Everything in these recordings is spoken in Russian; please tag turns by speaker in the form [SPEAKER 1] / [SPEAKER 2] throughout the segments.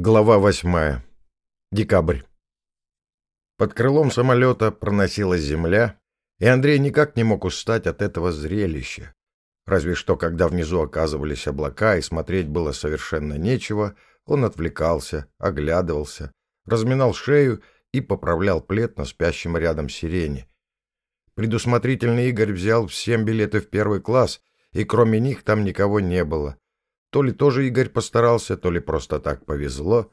[SPEAKER 1] Глава восьмая. Декабрь. Под крылом самолета проносилась земля, и Андрей никак не мог устать от этого зрелища. Разве что, когда внизу оказывались облака и смотреть было совершенно нечего, он отвлекался, оглядывался, разминал шею и поправлял плед на спящем рядом сирене. Предусмотрительный Игорь взял всем билеты в первый класс, и кроме них там никого не было — то ли тоже Игорь постарался, то ли просто так повезло.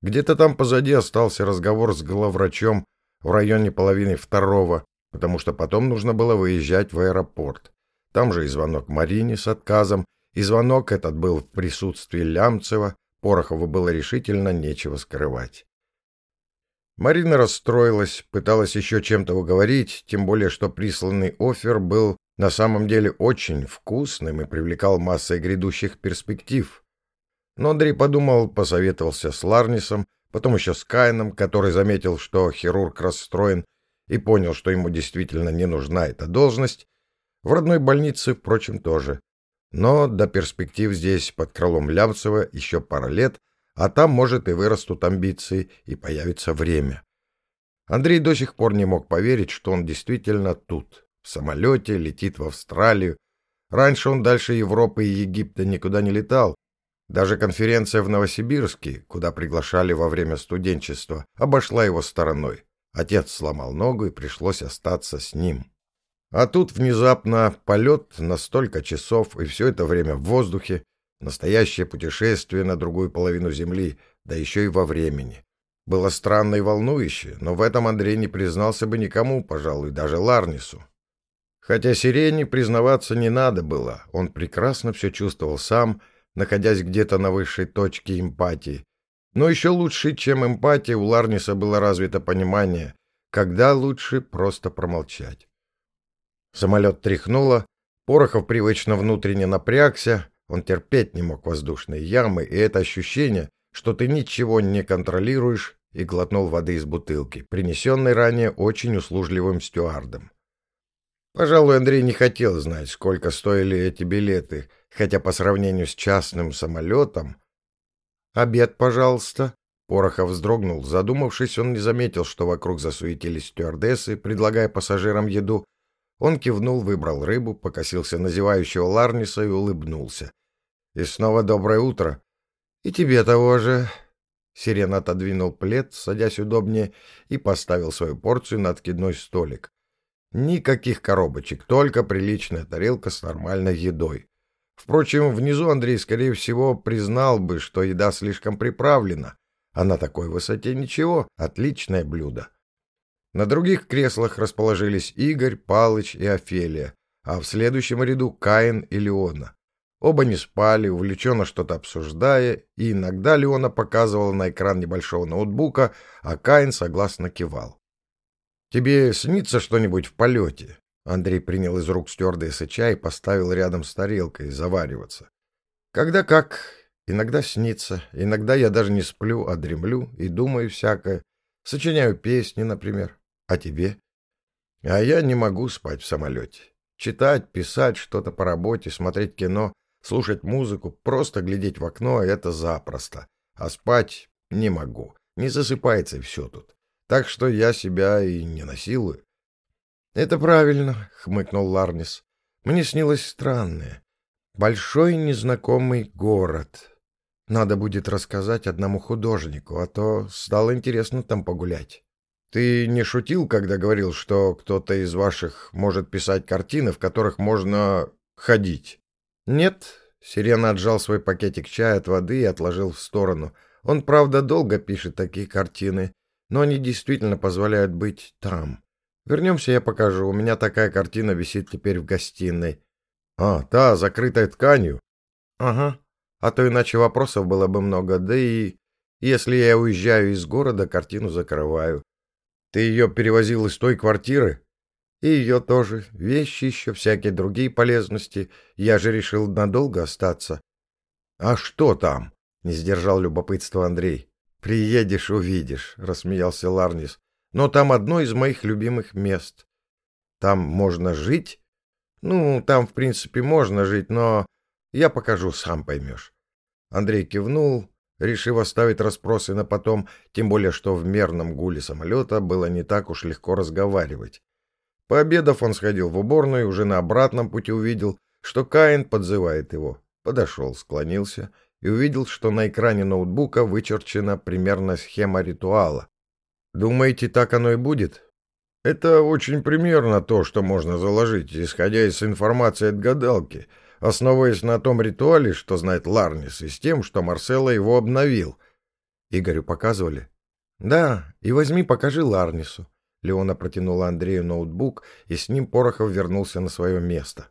[SPEAKER 1] Где-то там позади остался разговор с главврачом в районе половины второго, потому что потом нужно было выезжать в аэропорт. Там же и звонок Марине с отказом, и звонок этот был в присутствии Лямцева, Порохову было решительно нечего скрывать. Марина расстроилась, пыталась еще чем-то уговорить, тем более что присланный офер был на самом деле очень вкусным и привлекал массой грядущих перспектив. Но Андрей подумал, посоветовался с Ларнисом, потом еще с Кайном, который заметил, что хирург расстроен, и понял, что ему действительно не нужна эта должность. В родной больнице, впрочем, тоже. Но до перспектив здесь, под крылом Лямцева, еще пара лет, а там, может, и вырастут амбиции, и появится время. Андрей до сих пор не мог поверить, что он действительно тут, в самолете, летит в Австралию. Раньше он дальше Европы и Египта никуда не летал. Даже конференция в Новосибирске, куда приглашали во время студенчества, обошла его стороной. Отец сломал ногу и пришлось остаться с ним. А тут внезапно полет на столько часов, и все это время в воздухе, настоящее путешествие на другую половину Земли, да еще и во времени. Было странно и волнующе, но в этом Андрей не признался бы никому, пожалуй, даже Ларнису. Хотя Сирене признаваться не надо было, он прекрасно все чувствовал сам, находясь где-то на высшей точке эмпатии. Но еще лучше, чем эмпатия, у Ларниса было развито понимание, когда лучше просто промолчать. Самолет тряхнуло, Порохов привычно внутренне напрягся, он терпеть не мог воздушные ямы, и это ощущение, что ты ничего не контролируешь, и глотнул воды из бутылки, принесенной ранее очень услужливым стюардом. Пожалуй, Андрей не хотел знать, сколько стоили эти билеты, хотя по сравнению с частным самолетом... «Обед, пожалуйста». Порохов вздрогнул. Задумавшись, он не заметил, что вокруг засуетились стюардессы, предлагая пассажирам еду. Он кивнул, выбрал рыбу, покосился на зевающего Ларниса и улыбнулся. «И снова доброе утро». «И тебе того же». Сирен отодвинул плед, садясь удобнее, и поставил свою порцию на откидной столик. Никаких коробочек, только приличная тарелка с нормальной едой. Впрочем, внизу Андрей, скорее всего, признал бы, что еда слишком приправлена, а на такой высоте ничего, отличное блюдо. На других креслах расположились Игорь, Палыч и Офелия, а в следующем ряду Каин и Леона. Оба не спали, увлеченно что-то обсуждая, и иногда Леона показывала на экран небольшого ноутбука, а Каин согласно кивал. «Тебе снится что-нибудь в полете?» Андрей принял из рук стюардессы чай и поставил рядом с тарелкой завариваться. «Когда как. Иногда снится. Иногда я даже не сплю, а дремлю и думаю всякое. Сочиняю песни, например. А тебе?» «А я не могу спать в самолете. Читать, писать что-то по работе, смотреть кино, слушать музыку, просто глядеть в окно — это запросто. А спать не могу. Не засыпается и все тут так что я себя и не насилую. — Это правильно, — хмыкнул Ларнис. — Мне снилось странное. Большой незнакомый город. Надо будет рассказать одному художнику, а то стало интересно там погулять. Ты не шутил, когда говорил, что кто-то из ваших может писать картины, в которых можно ходить? Нет. Сирена отжал свой пакетик чая от воды и отложил в сторону. Он, правда, долго пишет такие картины но они действительно позволяют быть там. Вернемся, я покажу. У меня такая картина висит теперь в гостиной. А, та, закрытая тканью? Ага. А то иначе вопросов было бы много. Да и если я уезжаю из города, картину закрываю. Ты ее перевозил из той квартиры? И ее тоже. Вещи еще, всякие другие полезности. Я же решил надолго остаться. А что там? Не сдержал любопытства Андрей. «Приедешь, увидишь», — рассмеялся Ларнис. «Но там одно из моих любимых мест. Там можно жить? Ну, там, в принципе, можно жить, но я покажу, сам поймешь». Андрей кивнул, решив оставить расспросы на потом, тем более что в мерном гуле самолета было не так уж легко разговаривать. Пообедав, он сходил в уборную и уже на обратном пути увидел, что Каин подзывает его. Подошел, склонился и увидел, что на экране ноутбука вычерчена примерно схема ритуала. «Думаете, так оно и будет?» «Это очень примерно то, что можно заложить, исходя из информации от гадалки», основываясь на том ритуале, что знает Ларнис, и с тем, что Марсело его обновил. Игорю показывали? Да, и возьми, покажи Ларнису. Леона протянула Андрею ноутбук, и с ним Порохов вернулся на свое место.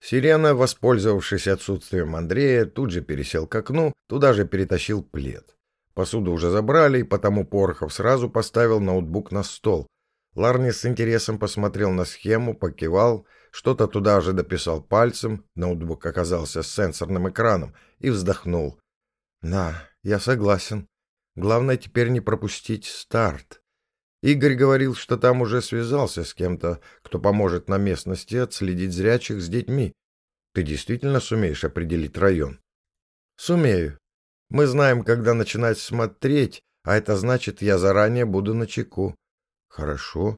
[SPEAKER 1] Сирена, воспользовавшись отсутствием Андрея, тут же пересел к окну, туда же перетащил плед. Посуду уже забрали, и потому Порохов сразу поставил ноутбук на стол. Ларнис с интересом посмотрел на схему, покивал — что-то туда же дописал пальцем, ноутбук оказался с сенсорным экраном, и вздохнул. «Да, я согласен. Главное теперь не пропустить старт. Игорь говорил, что там уже связался с кем-то, кто поможет на местности отследить зрячих с детьми. Ты действительно сумеешь определить район?» «Сумею. Мы знаем, когда начинать смотреть, а это значит, я заранее буду на чеку». «Хорошо.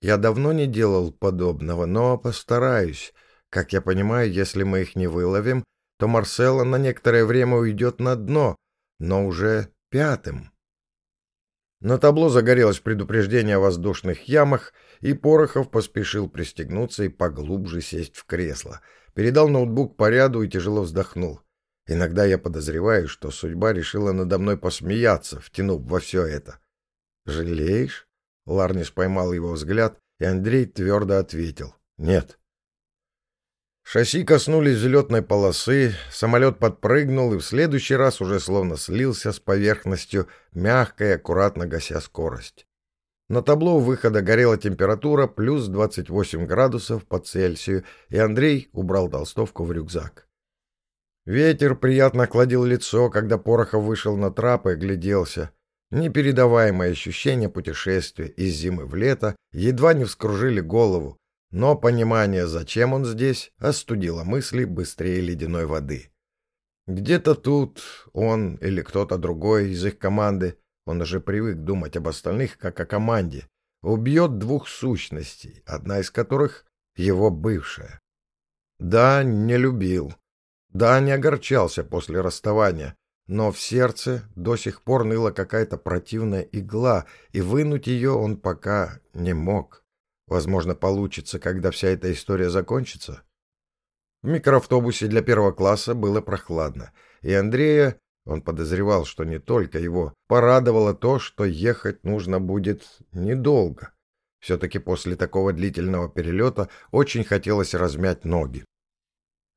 [SPEAKER 1] Я давно не делал подобного, но постараюсь. Как я понимаю, если мы их не выловим, то Марсело на некоторое время уйдет на дно, но уже пятым. На табло загорелось предупреждение о воздушных ямах, и Порохов поспешил пристегнуться и поглубже сесть в кресло. Передал ноутбук по ряду и тяжело вздохнул. Иногда я подозреваю, что судьба решила надо мной посмеяться, втянув во все это. «Жалеешь?» Ларнис поймал его взгляд, и Андрей твердо ответил «Нет». Шасси коснулись взлетной полосы, самолет подпрыгнул и в следующий раз уже словно слился с поверхностью, мягко и аккуратно гася скорость. На табло выхода горела температура плюс 28 градусов по Цельсию, и Андрей убрал толстовку в рюкзак. Ветер приятно охладил лицо, когда Порохов вышел на трап и огляделся. Непередаваемое ощущение путешествия из зимы в лето едва не вскружили голову, но понимание, зачем он здесь, остудило мысли быстрее ледяной воды. Где-то тут он или кто-то другой из их команды, он уже привык думать об остальных как о команде, убьет двух сущностей, одна из которых — его бывшая. Да, не любил. Да, не огорчался после расставания, но в сердце до сих пор ныла какая-то противная игла, и вынуть ее он пока не мог. Возможно, получится, когда вся эта история закончится. В микроавтобусе для первого класса было прохладно, и Андрея, он подозревал, что не только его, порадовало то, что ехать нужно будет недолго. Все-таки после такого длительного перелета очень хотелось размять ноги.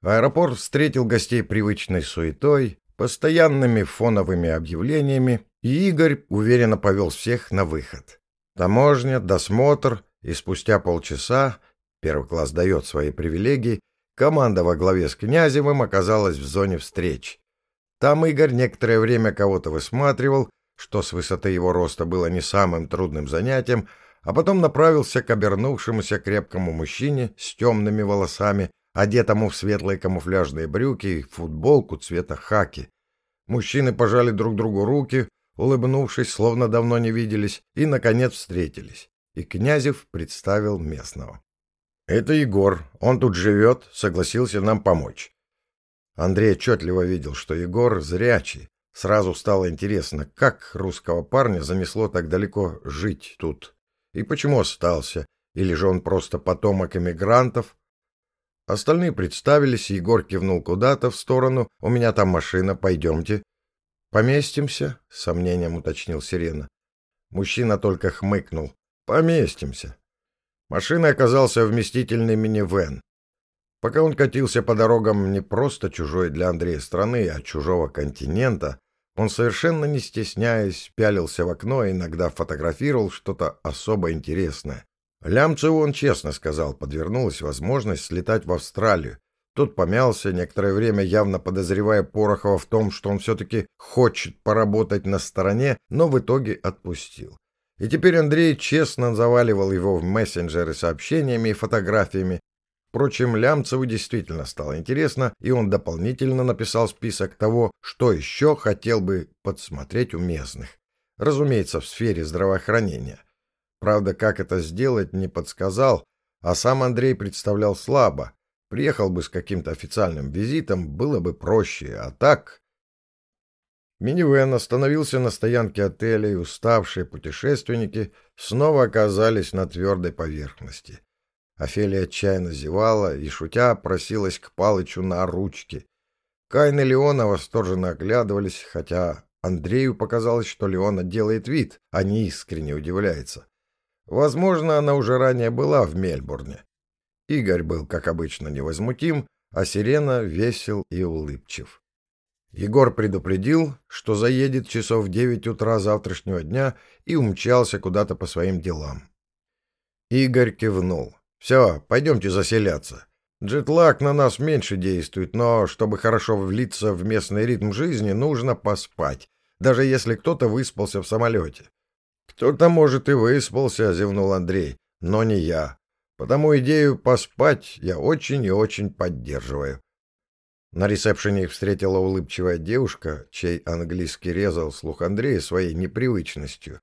[SPEAKER 1] Аэропорт встретил гостей привычной суетой, постоянными фоновыми объявлениями, и Игорь уверенно повел всех на выход. Таможня, досмотр, и спустя полчаса, первый класс дает свои привилегии, команда во главе с Князевым оказалась в зоне встреч. Там Игорь некоторое время кого-то высматривал, что с высоты его роста было не самым трудным занятием, а потом направился к обернувшемуся крепкому мужчине с темными волосами, одетому в светлые камуфляжные брюки и футболку цвета хаки. Мужчины пожали друг другу руки, улыбнувшись, словно давно не виделись, и, наконец, встретились. И Князев представил местного. «Это Егор. Он тут живет, согласился нам помочь». Андрей отчетливо видел, что Егор зрячий. Сразу стало интересно, как русского парня занесло так далеко жить тут. И почему остался? Или же он просто потомок эмигрантов, Остальные представились, Егор кивнул куда-то в сторону. «У меня там машина, пойдемте». «Поместимся?» — сомнением уточнил Сирена. Мужчина только хмыкнул. «Поместимся». Машиной оказался вместительный минивэн. Пока он катился по дорогам не просто чужой для Андрея страны, а чужого континента, он совершенно не стесняясь пялился в окно и иногда фотографировал что-то особо интересное. Лямцеву он честно сказал, подвернулась возможность слетать в Австралию. Тот помялся, некоторое время явно подозревая Порохова в том, что он все-таки хочет поработать на стороне, но в итоге отпустил. И теперь Андрей честно заваливал его в мессенджеры сообщениями и фотографиями. Впрочем, Лямцеву действительно стало интересно, и он дополнительно написал список того, что еще хотел бы подсмотреть у местных. Разумеется, в сфере здравоохранения. Правда, как это сделать, не подсказал, а сам Андрей представлял слабо. Приехал бы с каким-то официальным визитом, было бы проще, а так... Минивэн остановился на стоянке отеля, и уставшие путешественники снова оказались на твердой поверхности. Офелия отчаянно зевала и, шутя, просилась к Палычу на ручки. Кайн и Леона восторженно оглядывались, хотя Андрею показалось, что Леона делает вид, а не искренне удивляется. Возможно, она уже ранее была в Мельбурне. Игорь был, как обычно, невозмутим, а Сирена весел и улыбчив. Егор предупредил, что заедет часов в девять утра завтрашнего дня и умчался куда-то по своим делам. Игорь кивнул. «Все, пойдемте заселяться. Джетлаг на нас меньше действует, но чтобы хорошо влиться в местный ритм жизни, нужно поспать, даже если кто-то выспался в самолете». «Кто-то, может, и выспался», — зевнул Андрей, — «но не я. Потому идею поспать я очень и очень поддерживаю. На ресепшене их встретила улыбчивая девушка, чей английский резал слух Андрея своей непривычностью.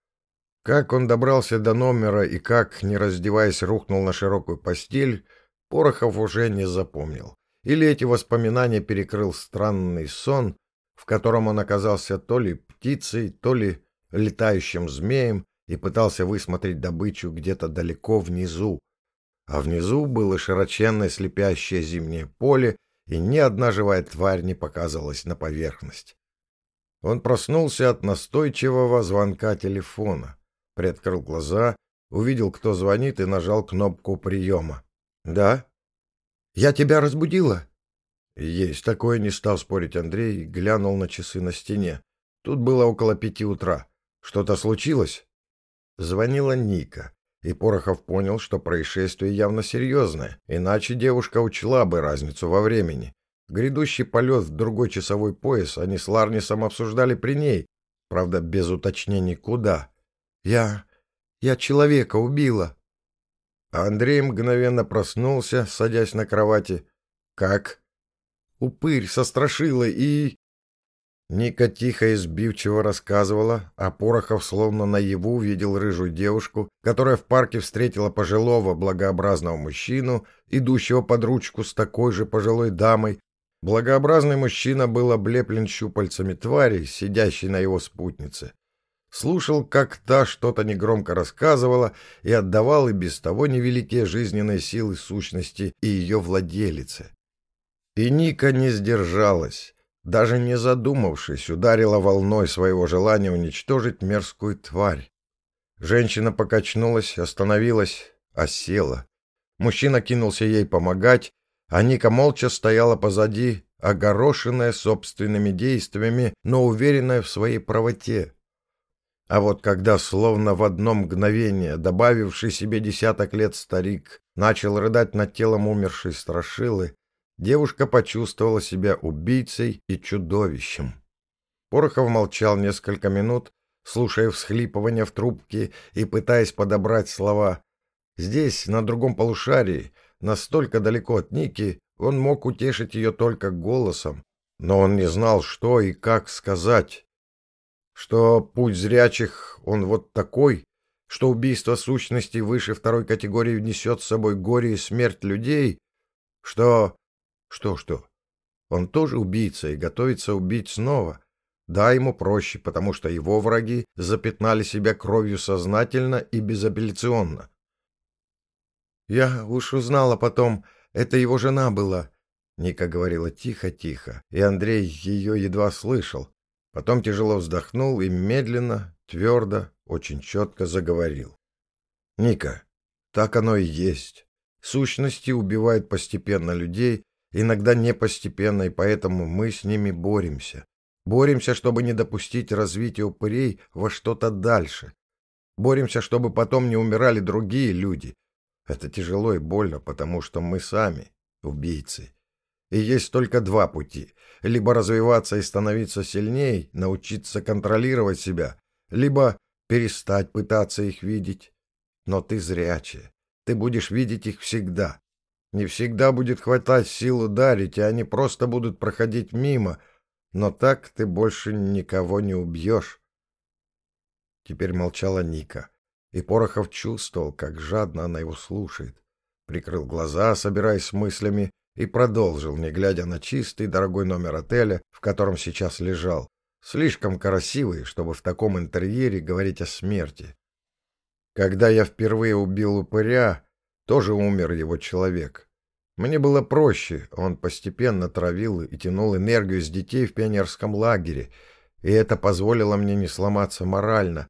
[SPEAKER 1] Как он добрался до номера и как, не раздеваясь, рухнул на широкую постель, Порохов уже не запомнил. Или эти воспоминания перекрыл странный сон, в котором он оказался то ли птицей, то ли летающим змеем и пытался высмотреть добычу где-то далеко внизу. А внизу было широченное слепящее зимнее поле, и ни одна живая тварь не показывалась на поверхность. Он проснулся от настойчивого звонка телефона, приоткрыл глаза, увидел, кто звонит, и нажал кнопку приема. «Да?» «Я тебя разбудила?» «Есть такое», — не стал спорить Андрей, глянул на часы на стене. Тут было около пяти утра. «Что-то случилось?» Звонила Ника. И Порохов понял, что происшествие явно серьезное, иначе девушка учла бы разницу во времени. Грядущий полет в другой часовой пояс они с Ларнисом обсуждали при ней, правда, без уточнений куда. «Я... я человека убила». Андрей мгновенно проснулся, садясь на кровати. «Как?» «Упырь со страшилой и...» Ника тихо и сбивчиво рассказывала, а Порохов словно наяву видел рыжую девушку, которая в парке встретила пожилого благообразного мужчину, идущего под ручку с такой же пожилой дамой. Благообразный мужчина был облеплен щупальцами твари, сидящей на его спутнице. Слушал, как та что-то негромко рассказывала и отдавал и без того невеликие жизненные силы сущности и ее владелице. И Ника не сдержалась даже не задумавшись, ударила волной своего желания уничтожить мерзкую тварь. Женщина покачнулась, остановилась, осела. Мужчина кинулся ей помогать, а Ника молча стояла позади, огорошенная собственными действиями, но уверенная в своей правоте. А вот когда, словно в одно мгновение, добавивший себе десяток лет старик, начал рыдать над телом умершей страшилы, девушка почувствовала себя убийцей и чудовищем. Порохов молчал несколько минут, слушая всхлипывания в трубке и пытаясь подобрать слова. Здесь, на другом полушарии, настолько далеко от Ники, он мог утешить ее только голосом, но он не знал, что и как сказать. Что путь зрячих, он вот такой, что убийство сущности выше второй категории внесет с собой горе и смерть людей, что что-что? Он тоже убийца и готовится убить снова. Да, ему проще, потому что его враги запятнали себя кровью сознательно и безапелляционно. «Я уж узнала потом, это его жена была», — Ника говорила тихо-тихо, и Андрей ее едва слышал. Потом тяжело вздохнул и медленно, твердо, очень четко заговорил. «Ника, так оно и есть. Сущности убивают постепенно людей, иногда не постепенно, и поэтому мы с ними боремся. Боремся, чтобы не допустить развития упырей во что-то дальше. Боремся, чтобы потом не умирали другие люди. Это тяжело и больно, потому что мы сами убийцы. И есть только два пути. Либо развиваться и становиться сильнее, научиться контролировать себя, либо перестать пытаться их видеть. Но ты зрячая. Ты будешь видеть их всегда. Не всегда будет хватать сил ударить, и они просто будут проходить мимо, но так ты больше никого не убьешь. Теперь молчала Ника, и Порохов чувствовал, как жадно она его слушает. Прикрыл глаза, собираясь с мыслями, и продолжил, не глядя на чистый, дорогой номер отеля, в котором сейчас лежал. Слишком красивый, чтобы в таком интерьере говорить о смерти. Когда я впервые убил упыря, тоже умер его человек. Мне было проще, он постепенно травил и тянул энергию с детей в пионерском лагере, и это позволило мне не сломаться морально.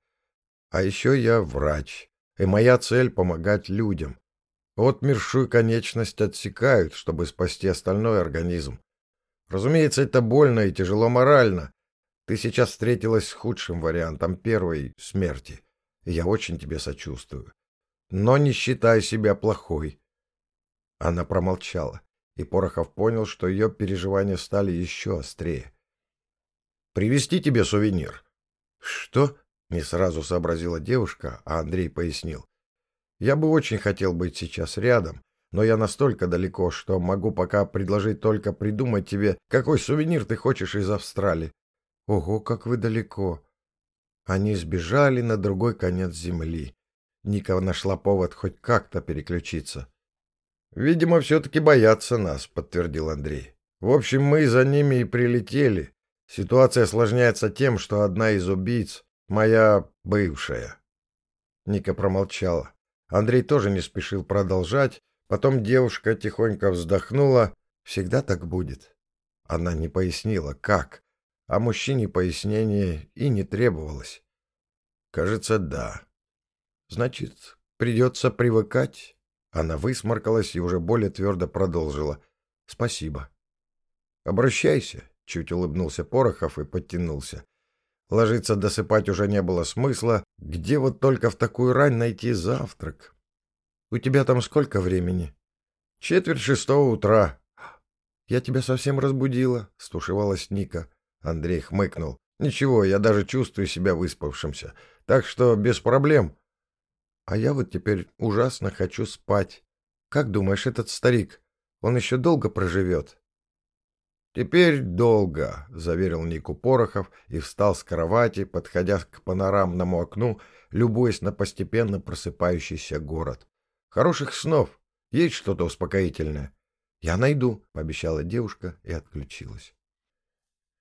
[SPEAKER 1] А еще я врач, и моя цель — помогать людям. Вот мершую конечность отсекают, чтобы спасти остальной организм. Разумеется, это больно и тяжело морально. Ты сейчас встретилась с худшим вариантом первой смерти, и я очень тебе сочувствую но не считай себя плохой. Она промолчала, и Порохов понял, что ее переживания стали еще острее. «Привезти тебе сувенир». «Что?» — не сразу сообразила девушка, а Андрей пояснил. «Я бы очень хотел быть сейчас рядом, но я настолько далеко, что могу пока предложить только придумать тебе, какой сувенир ты хочешь из Австралии». «Ого, как вы далеко!» Они сбежали на другой конец земли. Ника нашла повод хоть как-то переключиться. «Видимо, все-таки боятся нас», — подтвердил Андрей. «В общем, мы за ними и прилетели. Ситуация осложняется тем, что одна из убийц — моя бывшая». Ника промолчала. Андрей тоже не спешил продолжать. Потом девушка тихонько вздохнула. «Всегда так будет». Она не пояснила, как, а мужчине пояснение и не требовалось. «Кажется, да». Значит, придется привыкать. Она высморкалась и уже более твердо продолжила. Спасибо. Обращайся, чуть улыбнулся Порохов и подтянулся. Ложиться досыпать уже не было смысла. Где вот только в такую рань найти завтрак? У тебя там сколько времени? Четверть шестого утра. Я тебя совсем разбудила, стушевалась Ника. Андрей хмыкнул. Ничего, я даже чувствую себя выспавшимся. Так что без проблем. А я вот теперь ужасно хочу спать. Как думаешь, этот старик, он еще долго проживет? «Теперь долго», — заверил Нику Порохов и встал с кровати, подходя к панорамному окну, любуясь на постепенно просыпающийся город. «Хороших снов! Есть что-то успокоительное?» «Я найду», — пообещала девушка и отключилась.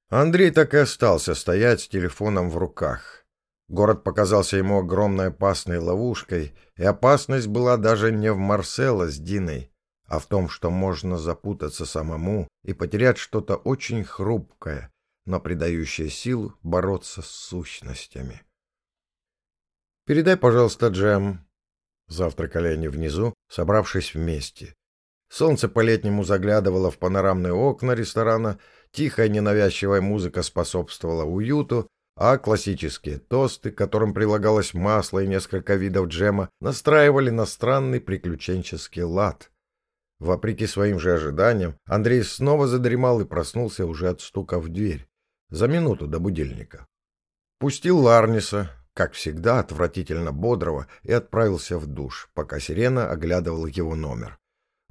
[SPEAKER 1] Андрей так и остался стоять с телефоном в руках. Город показался ему огромной опасной ловушкой, и опасность была даже не в Марсело с Диной, а в том, что можно запутаться самому и потерять что-то очень хрупкое, но придающее силу бороться с сущностями. «Передай, пожалуйста, Джем». Завтракали они внизу, собравшись вместе. Солнце по-летнему заглядывало в панорамные окна ресторана, тихая ненавязчивая музыка способствовала уюту, а классические тосты, к которым прилагалось масло и несколько видов джема, настраивали на странный приключенческий лад. Вопреки своим же ожиданиям, Андрей снова задремал и проснулся уже от стука в дверь, за минуту до будильника. Пустил Ларниса, как всегда, отвратительно бодрого, и отправился в душ, пока сирена оглядывала его номер.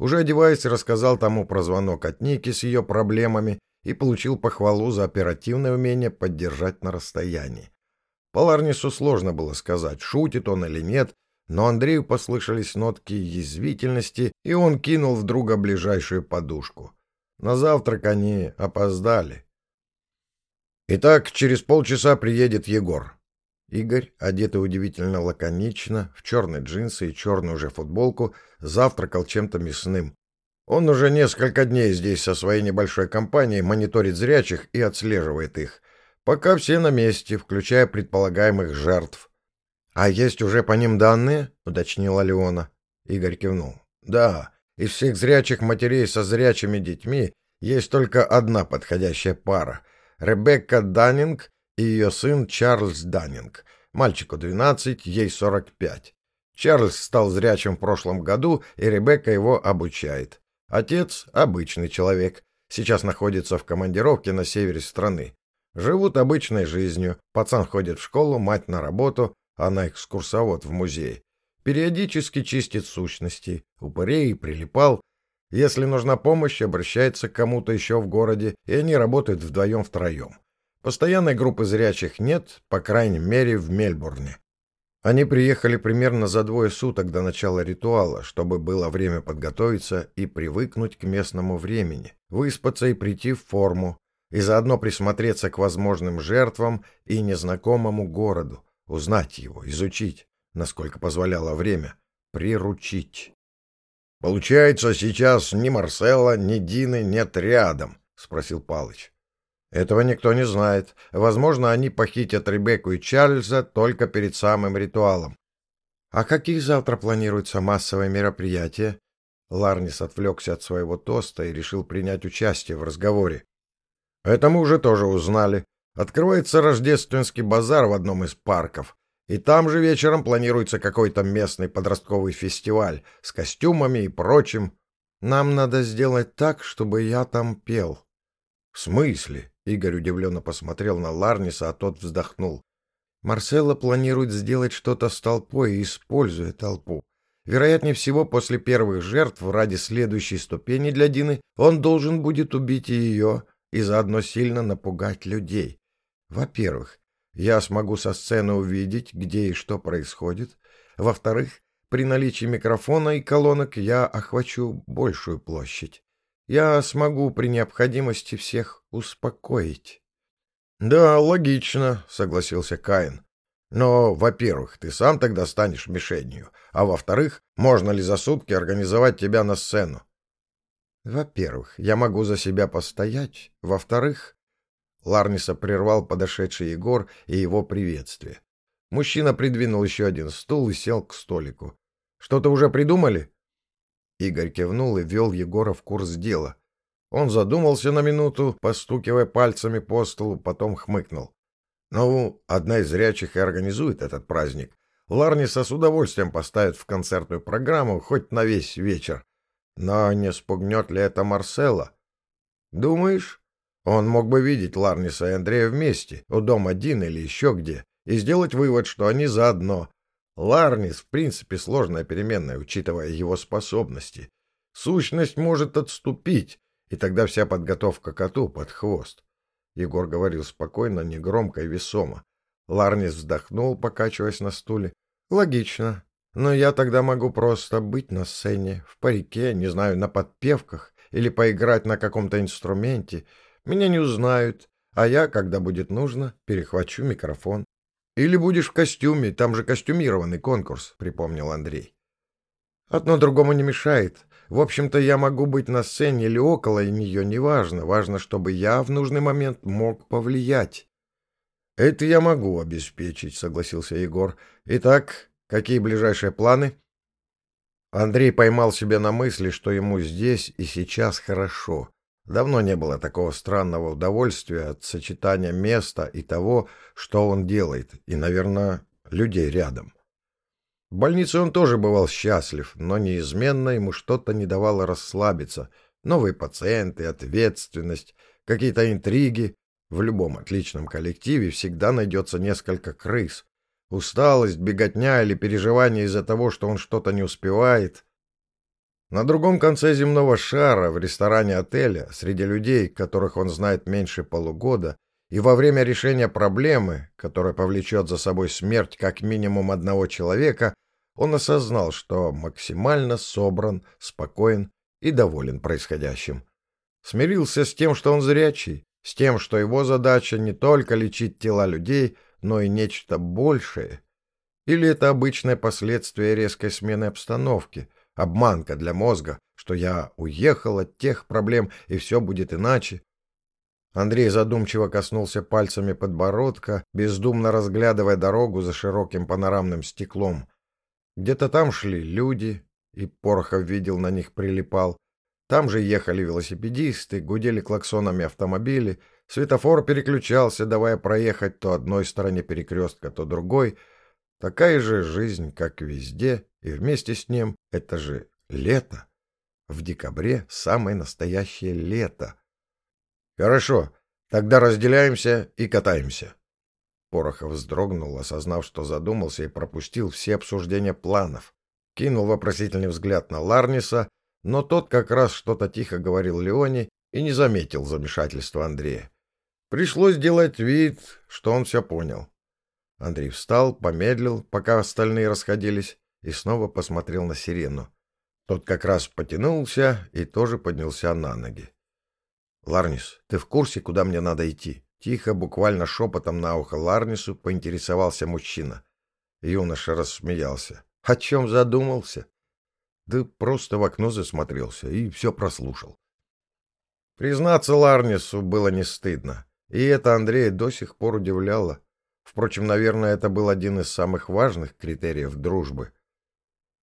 [SPEAKER 1] Уже одеваясь, рассказал тому про звонок от Ники с ее проблемами и получил похвалу за оперативное умение поддержать на расстоянии. Поларнису сложно было сказать, шутит он или нет, но Андрею послышались нотки язвительности, и он кинул в друга ближайшую подушку. На завтрак они опоздали. Итак, через полчаса приедет Егор. Игорь, одетый удивительно лаконично, в черные джинсы и черную же футболку, завтракал чем-то мясным. Он уже несколько дней здесь со своей небольшой компанией мониторит зрячих и отслеживает их. Пока все на месте, включая предполагаемых жертв. — А есть уже по ним данные? — уточнила Леона. Игорь кивнул. — Да, из всех зрячих матерей со зрячими детьми есть только одна подходящая пара. Ребекка Даннинг и ее сын Чарльз Даннинг. Мальчику 12, ей 45. Чарльз стал зрячим в прошлом году, и Ребекка его обучает. Отец — обычный человек, сейчас находится в командировке на севере страны. Живут обычной жизнью, пацан ходит в школу, мать на работу, она экскурсовод в музее. Периодически чистит сущности, упырей прилипал. Если нужна помощь, обращается к кому-то еще в городе, и они работают вдвоем-втроем. Постоянной группы зрячих нет, по крайней мере, в Мельбурне. Они приехали примерно за двое суток до начала ритуала, чтобы было время подготовиться и привыкнуть к местному времени, выспаться и прийти в форму, и заодно присмотреться к возможным жертвам и незнакомому городу, узнать его, изучить, насколько позволяло время, приручить. — Получается, сейчас ни Марсела, ни Дины нет рядом? — спросил Палыч. — Этого никто не знает. Возможно, они похитят Ребекку и Чарльза только перед самым ритуалом. — А какие завтра планируются массовые мероприятия? Ларнис отвлекся от своего тоста и решил принять участие в разговоре. — Это мы уже тоже узнали. Открывается рождественский базар в одном из парков. И там же вечером планируется какой-то местный подростковый фестиваль с костюмами и прочим. Нам надо сделать так, чтобы я там пел. — В смысле? — Игорь удивленно посмотрел на Ларниса, а тот вздохнул. Марсело планирует сделать что-то с толпой, используя толпу. Вероятнее всего, после первых жертв ради следующей ступени для Дины он должен будет убить ее и заодно сильно напугать людей. Во-первых, я смогу со сцены увидеть, где и что происходит. Во-вторых, при наличии микрофона и колонок я охвачу большую площадь. Я смогу при необходимости всех успокоить. — Да, логично, — согласился Каин. — Но, во-первых, ты сам тогда станешь мишенью, а во-вторых, можно ли за сутки организовать тебя на сцену? — Во-первых, я могу за себя постоять. Во-вторых, Ларниса прервал подошедший Егор и его приветствие. Мужчина придвинул еще один стул и сел к столику. «Что-то уже придумали?» Игорь кивнул и вел Егора в курс дела. Он задумался на минуту, постукивая пальцами по столу, потом хмыкнул. «Ну, одна из зрячих и организует этот праздник. Ларниса с удовольствием поставит в концертную программу хоть на весь вечер. Но не спугнет ли это Марсела?» «Думаешь?» Он мог бы видеть Ларниса и Андрея вместе, у дома один или еще где, и сделать вывод, что они заодно. Ларнис, в принципе, сложная переменная, учитывая его способности. Сущность может отступить, и тогда вся подготовка коту под хвост. Егор говорил спокойно, негромко и весомо. Ларнис вздохнул, покачиваясь на стуле. «Логично. Но я тогда могу просто быть на сцене, в парике, не знаю, на подпевках или поиграть на каком-то инструменте, меня не узнают, а я, когда будет нужно, перехвачу микрофон. Или будешь в костюме, там же костюмированный конкурс, припомнил Андрей. Одно другому не мешает. В общем-то, я могу быть на сцене или около нее, неважно. Важно, чтобы я в нужный момент мог повлиять. Это я могу обеспечить, согласился Егор. Итак, какие ближайшие планы? Андрей поймал себя на мысли, что ему здесь и сейчас хорошо. Давно не было такого странного удовольствия от сочетания места и того, что он делает, и, наверное, людей рядом. В больнице он тоже бывал счастлив, но неизменно ему что-то не давало расслабиться. Новые пациенты, ответственность, какие-то интриги. В любом отличном коллективе всегда найдется несколько крыс. Усталость, беготня или переживание из-за того, что он что-то не успевает — на другом конце земного шара, в ресторане отеля, среди людей, которых он знает меньше полугода, и во время решения проблемы, которая повлечет за собой смерть как минимум одного человека, он осознал, что максимально собран, спокоен и доволен происходящим. Смирился с тем, что он зрячий, с тем, что его задача не только лечить тела людей, но и нечто большее. Или это обычное последствие резкой смены обстановки — обманка для мозга, что я уехал от тех проблем, и все будет иначе. Андрей задумчиво коснулся пальцами подбородка, бездумно разглядывая дорогу за широким панорамным стеклом. Где-то там шли люди, и Порохов видел, на них прилипал. Там же ехали велосипедисты, гудели клаксонами автомобили, светофор переключался, давая проехать то одной стороне перекрестка, то другой — Такая же жизнь, как везде, и вместе с ним это же лето. В декабре самое настоящее лето. Хорошо, тогда разделяемся и катаемся. Порохов вздрогнул, осознав, что задумался и пропустил все обсуждения планов. Кинул вопросительный взгляд на Ларниса, но тот как раз что-то тихо говорил Леоне и не заметил замешательства Андрея. Пришлось делать вид, что он все понял. Андрей встал, помедлил, пока остальные расходились, и снова посмотрел на сирену. Тот как раз потянулся и тоже поднялся на ноги. — Ларнис, ты в курсе, куда мне надо идти? Тихо, буквально шепотом на ухо Ларнису поинтересовался мужчина. Юноша рассмеялся. — О чем задумался? — Да просто в окно засмотрелся и все прослушал. Признаться Ларнису было не стыдно, и это Андрея до сих пор удивляло. Впрочем, наверное, это был один из самых важных критериев дружбы.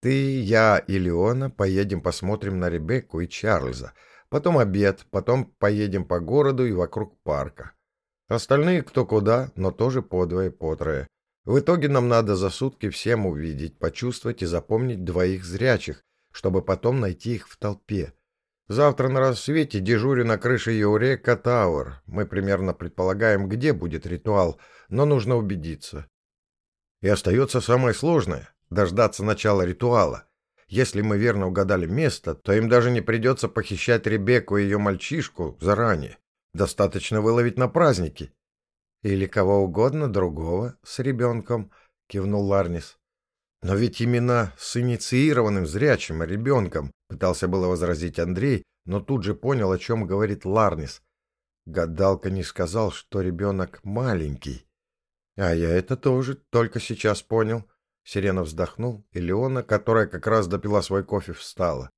[SPEAKER 1] Ты, я и Леона поедем посмотрим на Ребекку и Чарльза, потом обед, потом поедем по городу и вокруг парка. Остальные кто куда, но тоже по двое, по трое. В итоге нам надо за сутки всем увидеть, почувствовать и запомнить двоих зрячих, чтобы потом найти их в толпе. Завтра на рассвете дежурю на крыше Еурека Тауэр. Мы примерно предполагаем, где будет ритуал, но нужно убедиться. И остается самое сложное — дождаться начала ритуала. Если мы верно угадали место, то им даже не придется похищать Ребекку и ее мальчишку заранее. Достаточно выловить на празднике. Или кого угодно другого с ребенком, кивнул Ларнис. Но ведь именно с инициированным зрячим ребенком, пытался было возразить Андрей, но тут же понял, о чем говорит Ларнис. Гадалка не сказал, что ребенок маленький. А я это тоже только сейчас понял. Сирена вздохнул, и Леона, которая как раз допила свой кофе, встала.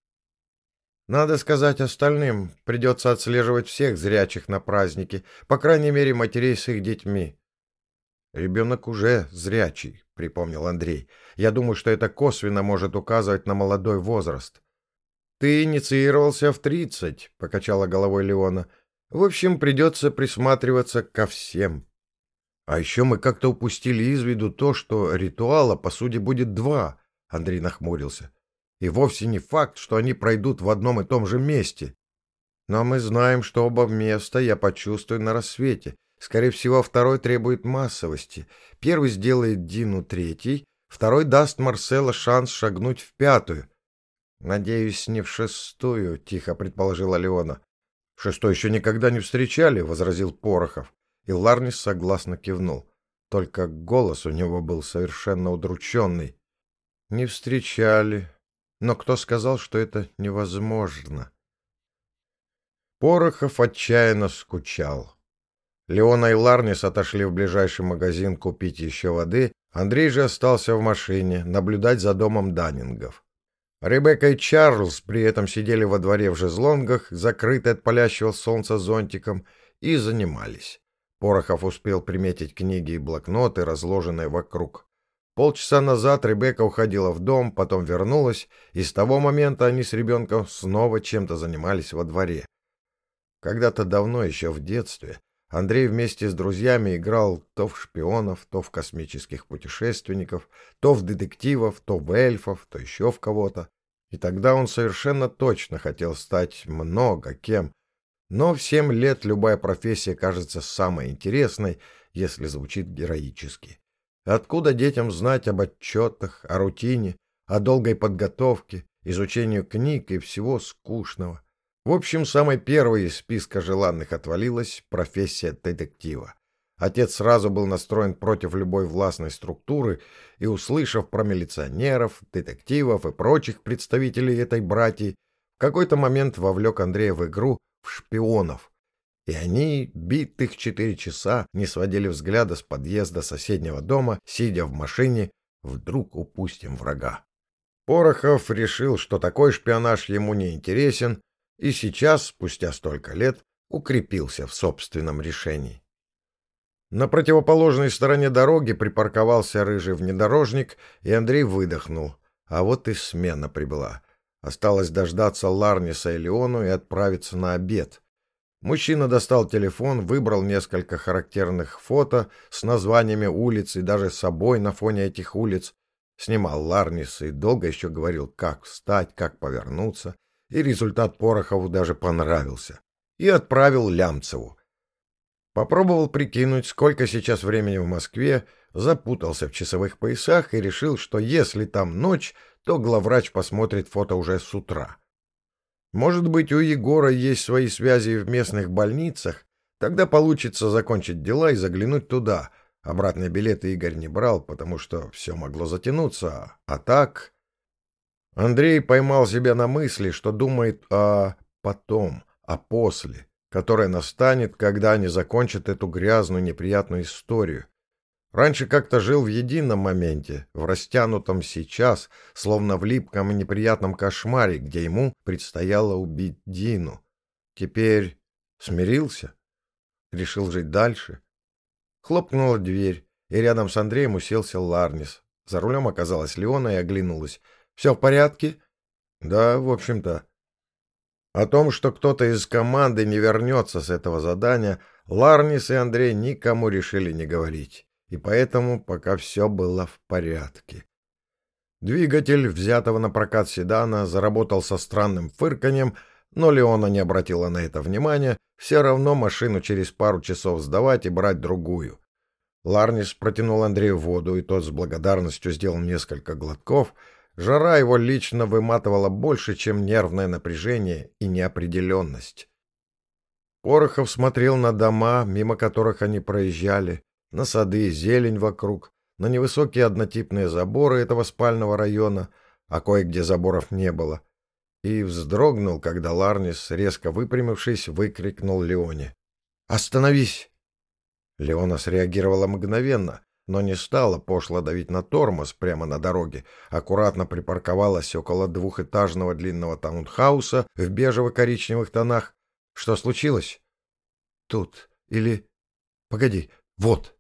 [SPEAKER 1] Надо сказать остальным, придется отслеживать всех зрячих на празднике, по крайней мере, матерей с их детьми. «Ребенок уже зрячий», — припомнил Андрей. «Я думаю, что это косвенно может указывать на молодой возраст». «Ты инициировался в тридцать», — покачала головой Леона. «В общем, придется присматриваться ко всем». «А еще мы как-то упустили из виду то, что ритуала, по сути, будет два», — Андрей нахмурился. И вовсе не факт, что они пройдут в одном и том же месте. Но мы знаем, что оба места я почувствую на рассвете. Скорее всего, второй требует массовости. Первый сделает Дину третий, второй даст Марсело шанс шагнуть в пятую. «Надеюсь, не в шестую», — тихо предположила Леона. «В шестой еще никогда не встречали», — возразил Порохов. И Ларнис согласно кивнул. Только голос у него был совершенно удрученный. «Не встречали», но кто сказал, что это невозможно? Порохов отчаянно скучал. Леона и Ларнис отошли в ближайший магазин купить еще воды, Андрей же остался в машине наблюдать за домом Даннингов. Ребекка и Чарльз при этом сидели во дворе в жезлонгах, закрытые от палящего солнца зонтиком, и занимались. Порохов успел приметить книги и блокноты, разложенные вокруг. Полчаса назад Ребекка уходила в дом, потом вернулась, и с того момента они с ребенком снова чем-то занимались во дворе. Когда-то давно, еще в детстве, Андрей вместе с друзьями играл то в шпионов, то в космических путешественников, то в детективов, то в эльфов, то еще в кого-то. И тогда он совершенно точно хотел стать много кем. Но в семь лет любая профессия кажется самой интересной, если звучит героически. Откуда детям знать об отчетах, о рутине, о долгой подготовке, изучению книг и всего скучного? В общем, самой первой из списка желанных отвалилась профессия детектива. Отец сразу был настроен против любой властной структуры и, услышав про милиционеров, детективов и прочих представителей этой братьи, в какой-то момент вовлек Андрея в игру в шпионов, и они битых четыре часа не сводили взгляда с подъезда соседнего дома, сидя в машине, вдруг упустим врага. Порохов решил, что такой шпионаж ему не интересен, и сейчас, спустя столько лет, укрепился в собственном решении. На противоположной стороне дороги припарковался рыжий внедорожник, и Андрей выдохнул. А вот и смена прибыла. Осталось дождаться Ларниса и Леону и отправиться на обед. Мужчина достал телефон, выбрал несколько характерных фото с названиями улиц и даже собой на фоне этих улиц, снимал Ларнис и долго еще говорил, как встать, как повернуться, и результат Порохову даже понравился. И отправил Лямцеву. Попробовал прикинуть, сколько сейчас времени в Москве, запутался в часовых поясах и решил, что если там ночь, то главврач посмотрит фото уже с утра. Может быть, у Егора есть свои связи в местных больницах? Тогда получится закончить дела и заглянуть туда. Обратные билеты Игорь не брал, потому что все могло затянуться. А так... Андрей поймал себя на мысли, что думает о потом, о после, которое настанет, когда они закончат эту грязную неприятную историю. Раньше как-то жил в едином моменте, в растянутом сейчас, словно в липком и неприятном кошмаре, где ему предстояло убить Дину. Теперь смирился? Решил жить дальше? Хлопнула дверь, и рядом с Андреем уселся Ларнис. За рулем оказалась Леона и оглянулась. «Все в порядке?» «Да, в общем-то». О том, что кто-то из команды не вернется с этого задания, Ларнис и Андрей никому решили не говорить и поэтому пока все было в порядке. Двигатель, взятого на прокат седана, заработал со странным фырканьем, но Леона не обратила на это внимания, все равно машину через пару часов сдавать и брать другую. Ларнис протянул Андрею воду, и тот с благодарностью сделал несколько глотков. Жара его лично выматывала больше, чем нервное напряжение и неопределенность. Порохов смотрел на дома, мимо которых они проезжали, на сады, зелень вокруг, на невысокие однотипные заборы этого спального района, а кое-где заборов не было, и вздрогнул, когда Ларнис, резко выпрямившись, выкрикнул Леоне. «Остановись!» Леона среагировала мгновенно, но не стала пошло давить на тормоз прямо на дороге, аккуратно припарковалась около двухэтажного длинного таунхауса в бежево-коричневых тонах. «Что случилось?» «Тут. Или... Погоди. Вот!»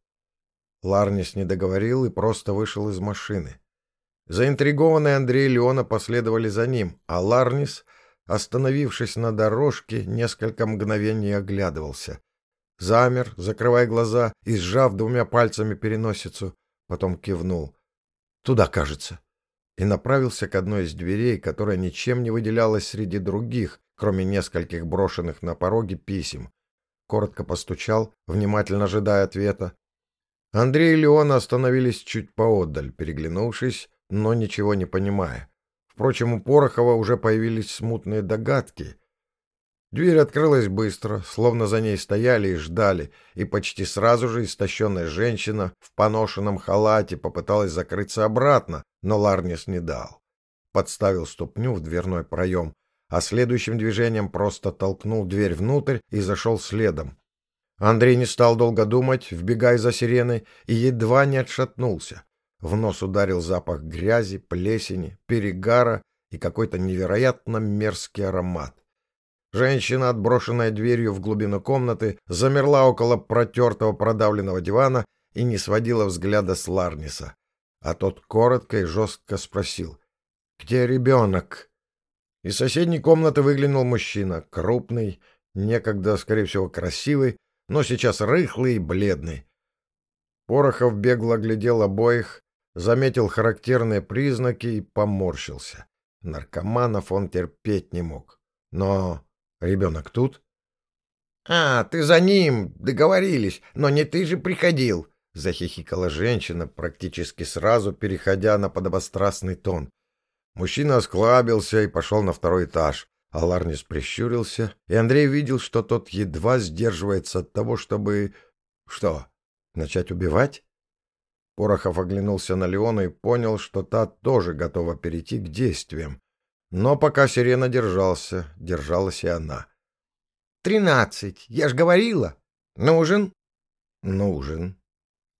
[SPEAKER 1] Ларнис не договорил и просто вышел из машины. Заинтригованный Андрей и Леона последовали за ним, а Ларнис, остановившись на дорожке, несколько мгновений оглядывался. Замер, закрывая глаза и сжав двумя пальцами переносицу, потом кивнул. «Туда, кажется» и направился к одной из дверей, которая ничем не выделялась среди других, кроме нескольких брошенных на пороге писем. Коротко постучал, внимательно ожидая ответа, Андрей и Леона остановились чуть поотдаль, переглянувшись, но ничего не понимая. Впрочем, у Порохова уже появились смутные догадки. Дверь открылась быстро, словно за ней стояли и ждали, и почти сразу же истощенная женщина в поношенном халате попыталась закрыться обратно, но Ларнис не дал. Подставил ступню в дверной проем, а следующим движением просто толкнул дверь внутрь и зашел следом, Андрей не стал долго думать, вбегая за сиреной, и едва не отшатнулся. В нос ударил запах грязи, плесени, перегара и какой-то невероятно мерзкий аромат. Женщина, отброшенная дверью в глубину комнаты, замерла около протертого продавленного дивана и не сводила взгляда с Ларниса. А тот коротко и жестко спросил «Где ребенок?» Из соседней комнаты выглянул мужчина, крупный, некогда, скорее всего, красивый, но сейчас рыхлый и бледный. Порохов бегло глядел обоих, заметил характерные признаки и поморщился. Наркоманов он терпеть не мог. Но ребенок тут? — А, ты за ним, договорились, но не ты же приходил, — захихикала женщина, практически сразу переходя на подобострастный тон. Мужчина осклабился и пошел на второй этаж. Аларнис прищурился, и Андрей видел, что тот едва сдерживается от того, чтобы... Что, начать убивать? Порохов оглянулся на Леона и понял, что та тоже готова перейти к действиям. Но пока сирена держался, держалась и она. «Тринадцать, я ж говорила. Нужен?» «Нужен».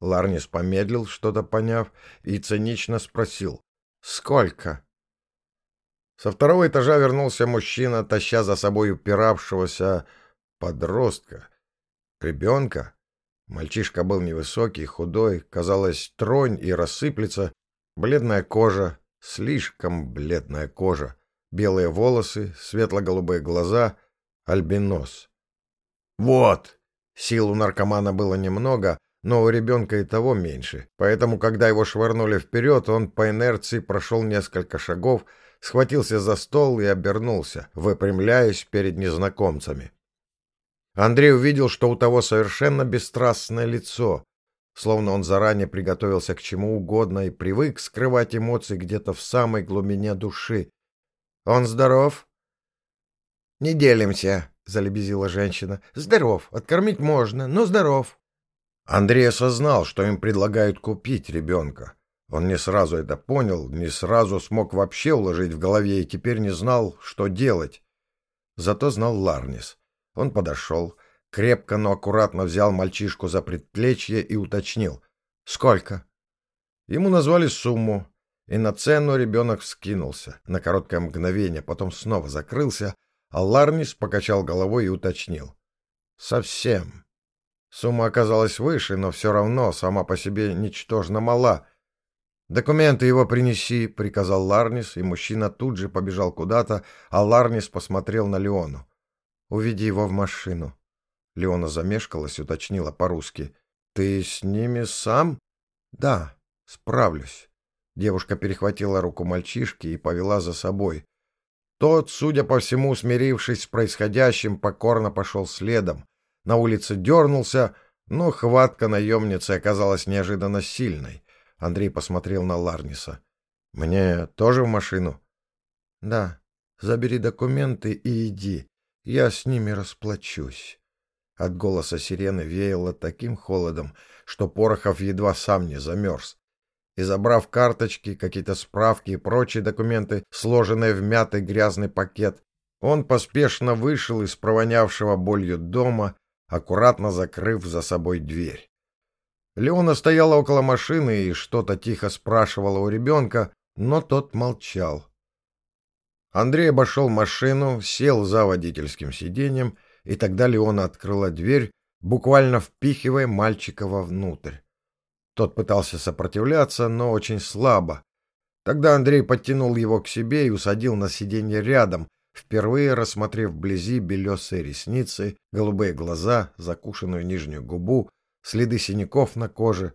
[SPEAKER 1] Ларнис помедлил, что-то поняв, и цинично спросил. «Сколько?» Со второго этажа вернулся мужчина, таща за собой упиравшегося подростка. Ребенка. Мальчишка был невысокий, худой, казалось, тронь и рассыплется. Бледная кожа, слишком бледная кожа. Белые волосы, светло-голубые глаза, альбинос. «Вот!» Сил у наркомана было немного, но у ребенка и того меньше. Поэтому, когда его швырнули вперед, он по инерции прошел несколько шагов, схватился за стол и обернулся, выпрямляясь перед незнакомцами. Андрей увидел, что у того совершенно бесстрастное лицо, словно он заранее приготовился к чему угодно и привык скрывать эмоции где-то в самой глубине души. «Он здоров?»
[SPEAKER 2] Не делимся, залебезила женщина. Здоров, откормить можно, но здоров.
[SPEAKER 1] Андрей осознал, что им предлагают купить ребенка. Он не сразу это понял, не сразу смог вообще уложить в голове и теперь не знал, что делать. Зато знал Ларнис. Он подошел, крепко, но аккуратно взял мальчишку за предплечье и уточнил. «Сколько?» Ему назвали сумму, и на цену ребенок вскинулся на короткое мгновение, потом снова закрылся, а Ларнис покачал головой и уточнил. «Совсем». Сумма оказалась выше, но все равно сама по себе ничтожно мала. «Документы его принеси», — приказал Ларнис, и мужчина тут же побежал куда-то, а Ларнис посмотрел на Леону. «Уведи его в машину». Леона замешкалась, уточнила по-русски. «Ты с ними сам?» «Да, справлюсь». Девушка перехватила руку мальчишки и повела за собой. Тот, судя по всему, смирившись с происходящим, покорно пошел следом. На улице дернулся, но хватка наемницы оказалась неожиданно сильной. Андрей посмотрел на Ларниса. «Мне тоже в машину?» «Да. Забери документы и иди. Я с ними расплачусь». От голоса сирены веяло таким холодом, что Порохов едва сам не замерз. И забрав карточки, какие-то справки и прочие документы, сложенные в мятый грязный пакет, он поспешно вышел из провонявшего болью дома, аккуратно закрыв за собой дверь. Леона стояла около машины и что-то тихо спрашивала у ребенка, но тот молчал. Андрей обошел машину, сел за водительским сиденьем, и тогда Леона открыла дверь, буквально впихивая мальчика вовнутрь. Тот пытался сопротивляться, но очень слабо. Тогда Андрей подтянул его к себе и усадил на сиденье рядом, впервые рассмотрев вблизи белесые ресницы, голубые глаза, закушенную нижнюю губу, следы синяков на коже.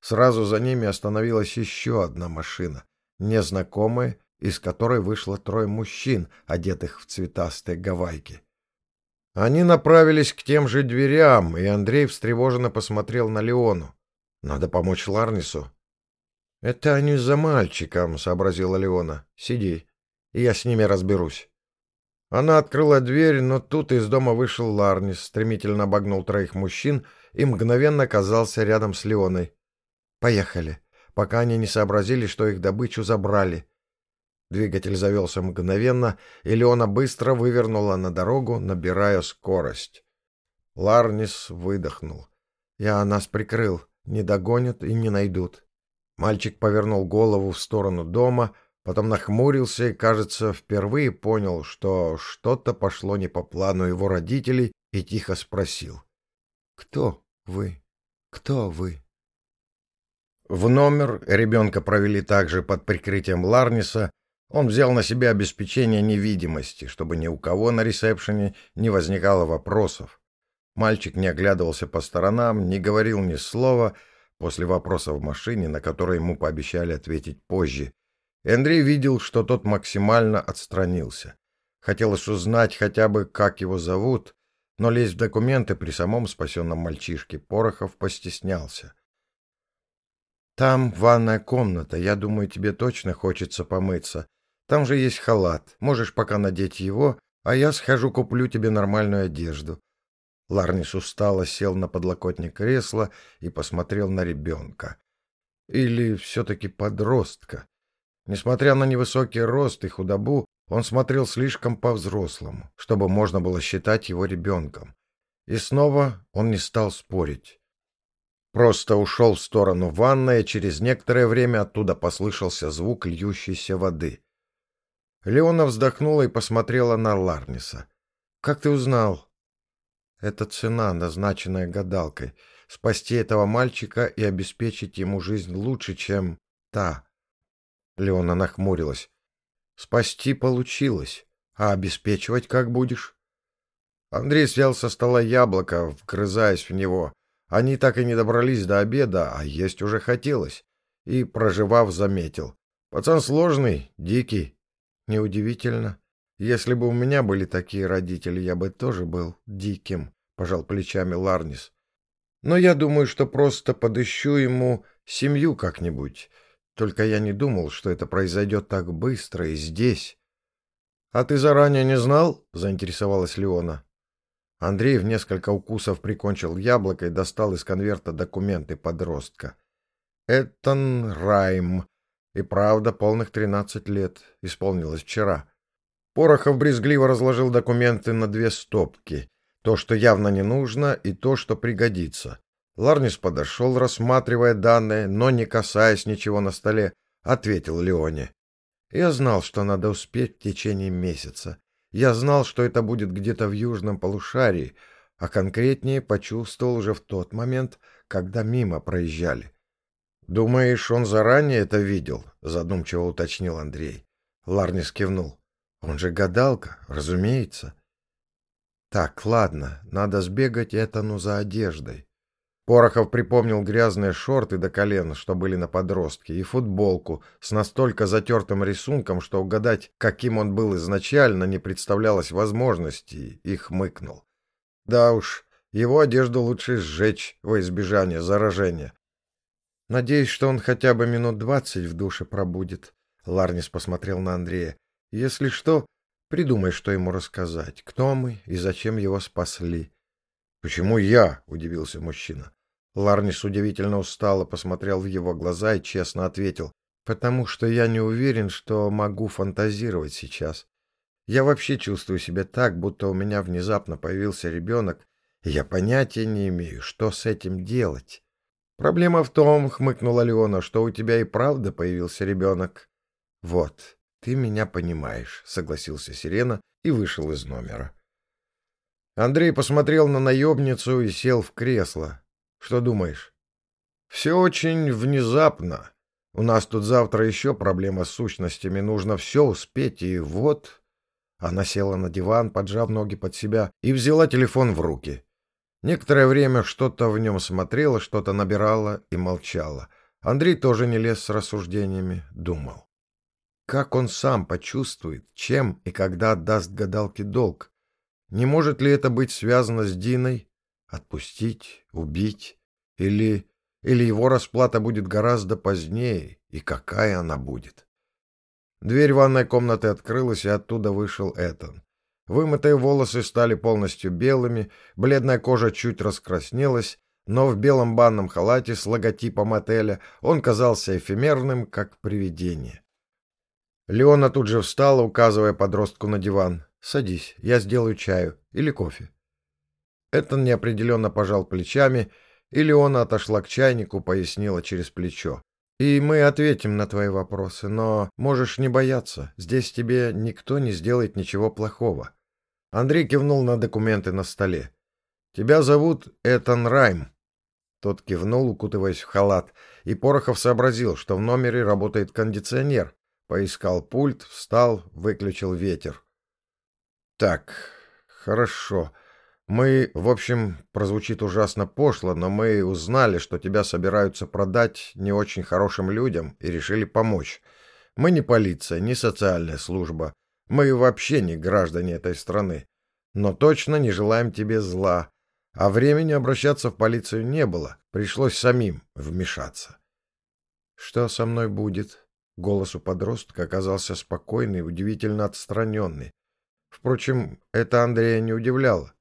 [SPEAKER 1] Сразу за ними остановилась еще одна машина, незнакомая, из которой вышло трое мужчин, одетых в цветастые гавайки. Они направились к тем же дверям, и Андрей встревоженно посмотрел на Леону. «Надо помочь Ларнису». «Это они за мальчиком», — сообразила Леона. «Сиди, и я с ними разберусь». Она открыла дверь, но тут из дома вышел Ларнис, стремительно обогнул троих мужчин и мгновенно оказался рядом с Леоной. «Поехали, пока они не сообразили, что их добычу забрали». Двигатель завелся мгновенно, и Леона быстро вывернула на дорогу, набирая скорость. Ларнис выдохнул. «Я нас прикрыл. Не догонят и не найдут». Мальчик повернул голову в сторону дома, потом нахмурился и, кажется, впервые понял, что что-то пошло не по плану его родителей, и тихо спросил. «Кто?» Вы. Кто вы? В номер ребенка провели также под прикрытием Ларниса. Он взял на себя обеспечение невидимости, чтобы ни у кого на ресепшене не возникало вопросов. Мальчик не оглядывался по сторонам, не говорил ни слова после вопроса в машине, на который ему пообещали ответить позже. И Андрей видел, что тот максимально отстранился. Хотелось узнать хотя бы, как его зовут, но лезть в документы при самом спасенном мальчишке Порохов постеснялся. «Там ванная комната, я думаю, тебе точно хочется помыться. Там же есть халат, можешь пока надеть его, а я схожу куплю тебе нормальную одежду». Ларнис устало сел на подлокотник кресла и посмотрел на ребенка. Или все-таки подростка. Несмотря на невысокий рост и худобу, он смотрел слишком по-взрослому, чтобы можно было считать его ребенком. И снова он не стал спорить. Просто ушел в сторону ванной, и через некоторое время оттуда послышался звук льющейся воды. Леона вздохнула и посмотрела на Ларниса. «Как ты узнал?» «Это цена, назначенная гадалкой. Спасти этого мальчика и обеспечить ему жизнь лучше, чем та». Леона нахмурилась. Спасти получилось. А обеспечивать как будешь? Андрей снял со стола яблоко, вгрызаясь в него. Они так и не добрались до обеда, а есть уже хотелось. И, проживав, заметил. Пацан сложный, дикий. Неудивительно. Если бы у меня были такие родители, я бы тоже был диким, — пожал плечами Ларнис. Но я думаю, что просто подыщу ему семью как-нибудь. Только я не думал, что это произойдет так быстро и здесь. «А ты заранее не знал?» — заинтересовалась Леона. Андрей в несколько укусов прикончил яблоко и достал из конверта документы подростка. «Этон Райм. И правда, полных тринадцать лет. Исполнилось вчера». Порохов брезгливо разложил документы на две стопки. То, что явно не нужно, и то, что пригодится. Ларнис подошел, рассматривая данные, но не касаясь ничего на столе, ответил Леоне. Я знал, что надо успеть в течение месяца. Я знал, что это будет где-то в южном полушарии, а конкретнее почувствовал уже в тот момент, когда мимо проезжали. «Думаешь, он заранее это видел?» — задумчиво уточнил Андрей. Ларнис кивнул. «Он же гадалка, разумеется». «Так, ладно, надо сбегать это ну за одеждой. Порохов припомнил грязные шорты до колена, что были на подростке, и футболку с настолько затертым рисунком, что угадать, каким он был изначально, не представлялось возможности, и хмыкнул. Да уж, его одежду лучше сжечь во избежание заражения. «Надеюсь, что он хотя бы минут двадцать в душе пробудет», — Ларнис посмотрел на Андрея. «Если что, придумай, что ему рассказать, кто мы и зачем его спасли». «Почему я?» — удивился мужчина. Ларнис удивительно устало посмотрел в его глаза и честно ответил. «Потому что я не уверен, что могу фантазировать сейчас. Я вообще чувствую себя так, будто у меня внезапно появился ребенок, и я понятия не имею, что с этим делать». «Проблема в том, — хмыкнула Леона, — что у тебя и правда появился ребенок». «Вот, ты меня понимаешь», — согласился Сирена и вышел из номера. Андрей посмотрел на наебницу и сел в кресло. Что думаешь? Все очень внезапно. У нас тут завтра еще проблема с сущностями. Нужно все успеть, и вот... Она села на диван, поджав ноги под себя, и взяла телефон в руки. Некоторое время что-то в нем смотрела, что-то набирала и молчала. Андрей тоже не лез с рассуждениями, думал. Как он сам почувствует, чем и когда отдаст гадалке долг? Не может ли это быть связано с Диной? Отпустить? Убить? Или... Или его расплата будет гораздо позднее? И какая она будет? Дверь ванной комнаты открылась, и оттуда вышел Этан. Вымытые волосы стали полностью белыми, бледная кожа чуть раскраснелась, но в белом банном халате с логотипом отеля он казался эфемерным, как привидение. Леона тут же встала, указывая подростку на диван. «Садись, я сделаю чаю или кофе». Этон неопределенно пожал плечами, и Леона отошла к чайнику, пояснила через плечо. «И мы ответим на твои вопросы, но можешь не бояться, здесь тебе никто не сделает ничего плохого». Андрей кивнул на документы на столе. «Тебя зовут Этан Райм». Тот кивнул, укутываясь в халат, и Порохов сообразил, что в номере работает кондиционер. Поискал пульт, встал, выключил ветер. «Так, хорошо». Мы, в общем, прозвучит ужасно пошло, но мы узнали, что тебя собираются продать не очень хорошим людям и решили помочь. Мы не полиция, не социальная служба. Мы вообще не граждане этой страны. Но точно не желаем тебе зла. А времени обращаться в полицию не было. Пришлось самим вмешаться. Что со мной будет? Голос у подростка оказался спокойный, удивительно отстраненный. Впрочем, это Андрея не удивляло.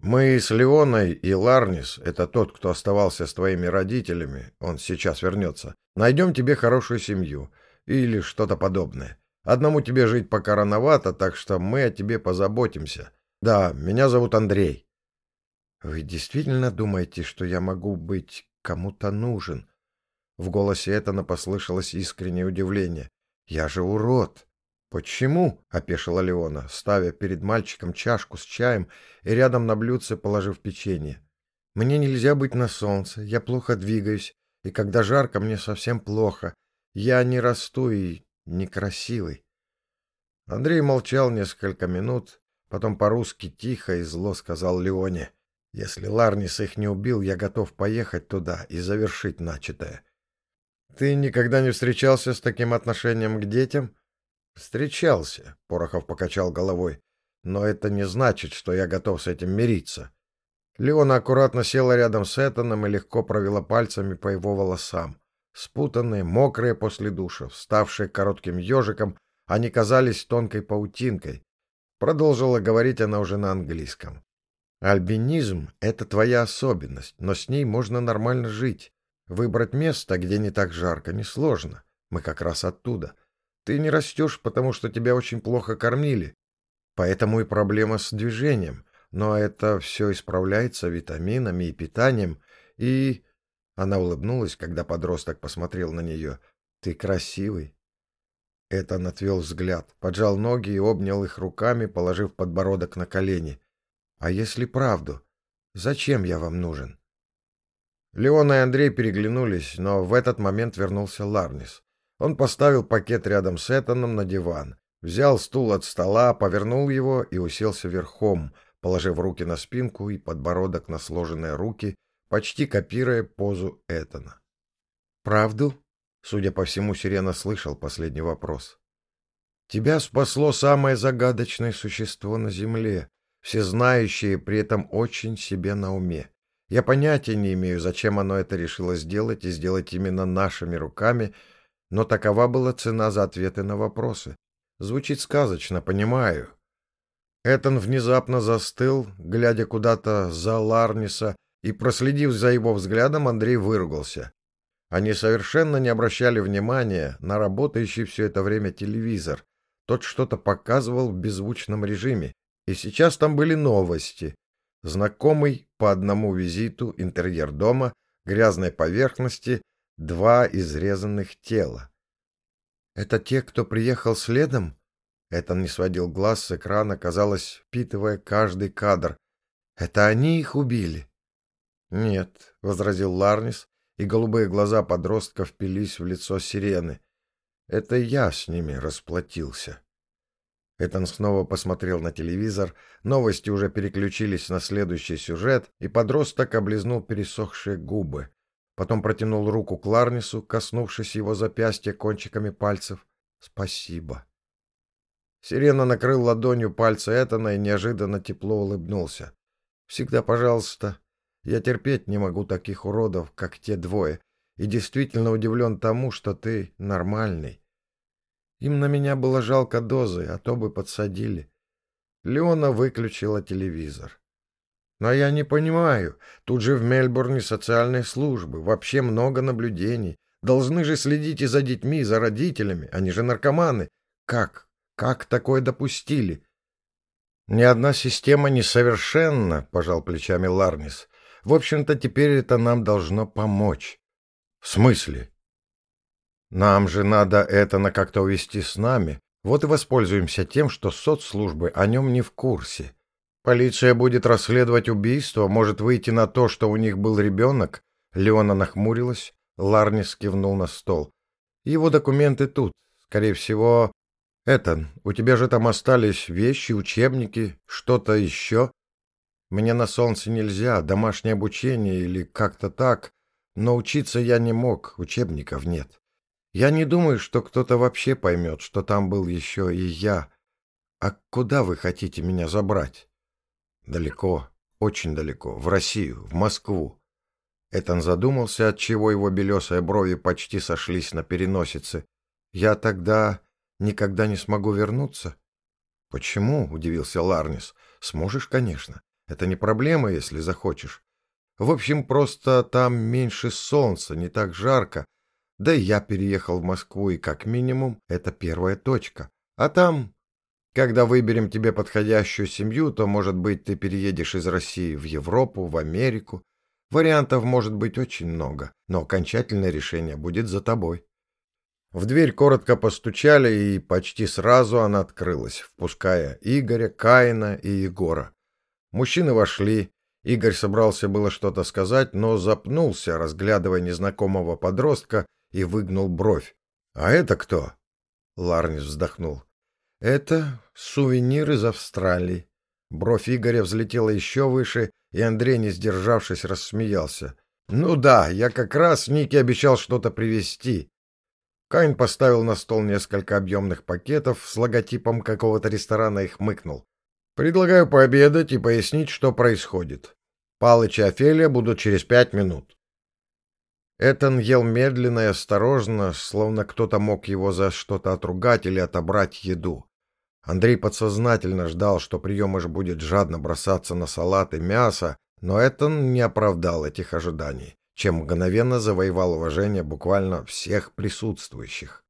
[SPEAKER 1] Мы с Леоной и Ларнис, это тот, кто оставался с твоими родителями, он сейчас вернется, найдем тебе хорошую семью или что-то подобное. Одному тебе жить пока рановато, так что мы о тебе позаботимся. Да, меня зовут Андрей. Вы действительно думаете, что я могу быть кому-то нужен? В голосе Этана послышалось искреннее удивление. Я же урод. «Почему?» — опешила Леона, ставя перед мальчиком чашку с чаем и рядом на блюдце положив печенье. «Мне нельзя быть на солнце, я плохо двигаюсь, и когда жарко, мне совсем плохо. Я не расту и некрасивый». Андрей молчал несколько минут, потом по-русски тихо и зло сказал Леоне. «Если Ларнис их не убил, я готов поехать туда и завершить начатое». «Ты никогда не встречался с таким отношением к детям?» «Встречался», — Порохов покачал головой. «Но это не значит, что я готов с этим мириться». Леона аккуратно села рядом с Этаном и легко провела пальцами по его волосам. Спутанные, мокрые после душа, ставшие коротким ежиком, они казались тонкой паутинкой, Продолжила говорить она уже на английском. Альбинизм — это твоя особенность, но с ней можно нормально жить. Выбрать место, где не так жарко, несложно. Мы как раз оттуда. Ты не растешь, потому что тебя очень плохо кормили. Поэтому и проблема с движением. Но это все исправляется витаминами и питанием. И... Она улыбнулась, когда подросток посмотрел на нее. Ты красивый. Этан отвел взгляд, поджал ноги и обнял их руками, положив подбородок на колени. «А если правду? Зачем я вам нужен?» Леон и Андрей переглянулись, но в этот момент вернулся Ларнис. Он поставил пакет рядом с Этаном на диван, взял стул от стола, повернул его и уселся верхом, положив руки на спинку и подбородок на сложенные руки, почти копируя позу Этана. «Правду?» Судя по всему, Сирена слышал последний вопрос. «Тебя спасло самое загадочное существо на Земле, всезнающее, при этом очень себе на уме. Я понятия не имею, зачем оно это решило сделать и сделать именно нашими руками, но такова была цена за ответы на вопросы. Звучит сказочно, понимаю». Этон внезапно застыл, глядя куда-то за Ларниса, и, проследив за его взглядом, Андрей выругался. Они совершенно не обращали внимания на работающий все это время телевизор. Тот что-то показывал в беззвучном режиме. И сейчас там были новости. Знакомый по одному визиту интерьер дома, грязной поверхности, два изрезанных тела. «Это те, кто приехал следом?» Этон не сводил глаз с экрана, казалось, впитывая каждый кадр. «Это они их убили?» «Нет», — возразил Ларнис, и голубые глаза подростка впились в лицо сирены. Это я с ними расплатился. Этан снова посмотрел на телевизор, новости уже переключились на следующий сюжет, и подросток облизнул пересохшие губы. Потом протянул руку к Ларнису, коснувшись его запястья кончиками пальцев. «Спасибо». Сирена накрыл ладонью пальцы Этана и неожиданно тепло улыбнулся. «Всегда пожалуйста. Я терпеть не могу таких уродов, как те двое, и действительно удивлен тому, что ты нормальный. Им на меня было жалко дозы, а то бы подсадили. Леона выключила телевизор. Но я не понимаю, тут же в Мельбурне социальные службы, вообще много наблюдений. Должны же следить и за детьми, и за родителями, они же наркоманы. Как? Как такое допустили? Ни одна система не совершенна, пожал плечами Ларнис. В общем-то, теперь это нам должно помочь. В смысле? Нам же надо это на как-то увести с нами. Вот и воспользуемся тем, что соцслужбы о нем не в курсе. Полиция будет расследовать убийство, может выйти на то, что у них был ребенок. Леона нахмурилась, Ларнис кивнул на стол. Его документы тут. Скорее всего... Этан, у тебя же там остались вещи, учебники, что-то еще? Мне на солнце нельзя, домашнее обучение или как-то так, но учиться я не мог, учебников нет. Я не думаю, что кто-то вообще поймет, что там был еще и я. А куда вы хотите меня забрать? Далеко, очень далеко, в Россию, в Москву. Этан задумался, от чего его белесые брови почти сошлись на переносице. Я тогда никогда не смогу вернуться? Почему? — удивился Ларнис. Сможешь, конечно. Это не проблема, если захочешь. В общем, просто там меньше солнца, не так жарко. Да и я переехал в Москву, и как минимум это первая точка. А там, когда выберем тебе подходящую семью, то, может быть, ты переедешь из России в Европу, в Америку. Вариантов может быть очень много, но окончательное решение будет за тобой. В дверь коротко постучали, и почти сразу она открылась, впуская Игоря, Каина и Егора. Мужчины вошли. Игорь собрался было что-то сказать, но запнулся, разглядывая незнакомого подростка, и выгнул бровь. «А это кто?» Ларнис вздохнул. «Это сувенир из Австралии». Бровь Игоря взлетела еще выше, и Андрей, не сдержавшись, рассмеялся. «Ну да, я как раз Нике обещал что-то привезти». Кайн поставил на стол несколько объемных пакетов с логотипом какого-то ресторана и хмыкнул. Предлагаю пообедать и пояснить, что происходит. Палыч и Офелия будут через пять минут. Этан ел медленно и осторожно, словно кто-то мог его за что-то отругать или отобрать еду. Андрей подсознательно ждал, что приемыш будет жадно бросаться на салат и мясо, но это не оправдал этих ожиданий, чем мгновенно завоевал уважение буквально всех присутствующих.